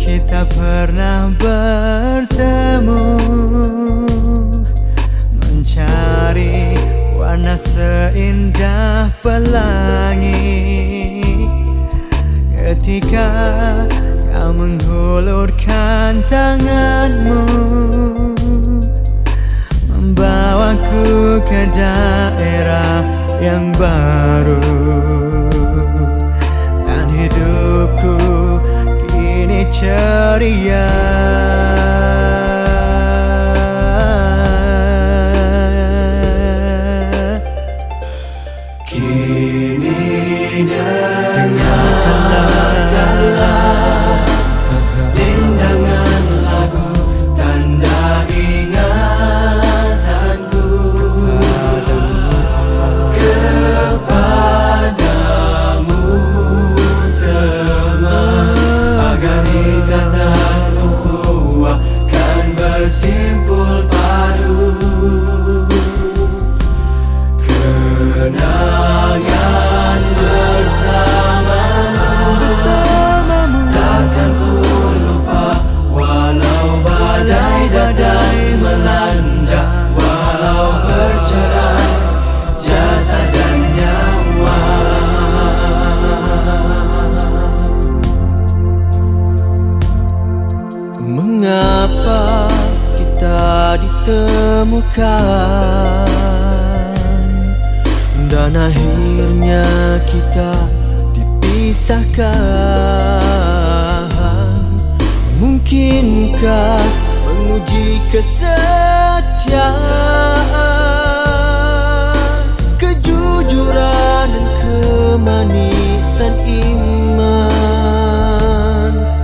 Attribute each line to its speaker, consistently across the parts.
Speaker 1: kita pernah bertemu. Mencari warna seindah pelangi. Ketika kau menghulurkan tanganmu Membawaku ke daerah yang baru
Speaker 2: bersimpul padu. Kenangan bersamamu Takkan ku lupa. Walau badai-badai melanda Walau bercerai Jasad dan nyawa.
Speaker 1: Mengapa ditemukan. Dan akhirnya kita dipisahkan. Mungkinkah menguji kesetiaan? Kejujuran dan kemanisan iman.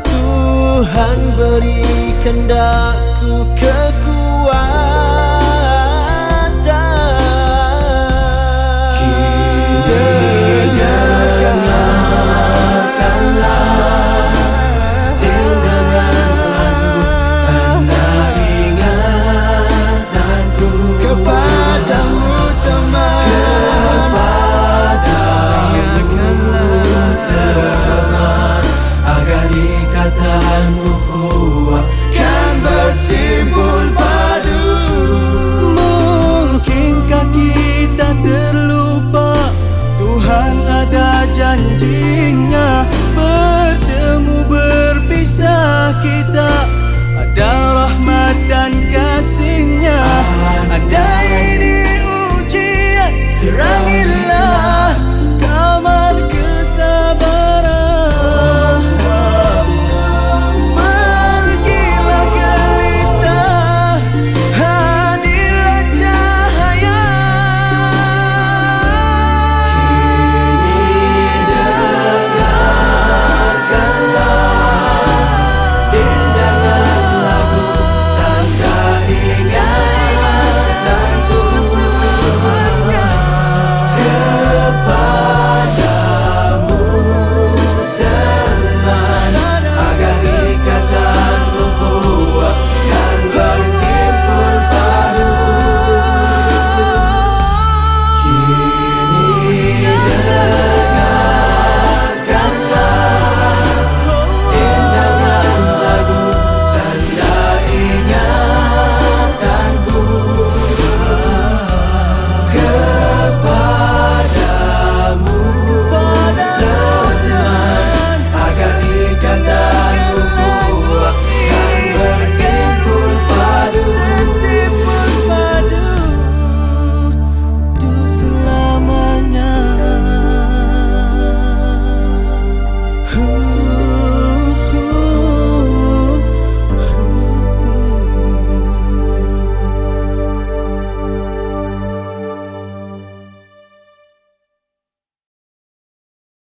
Speaker 1: Tuhan berikan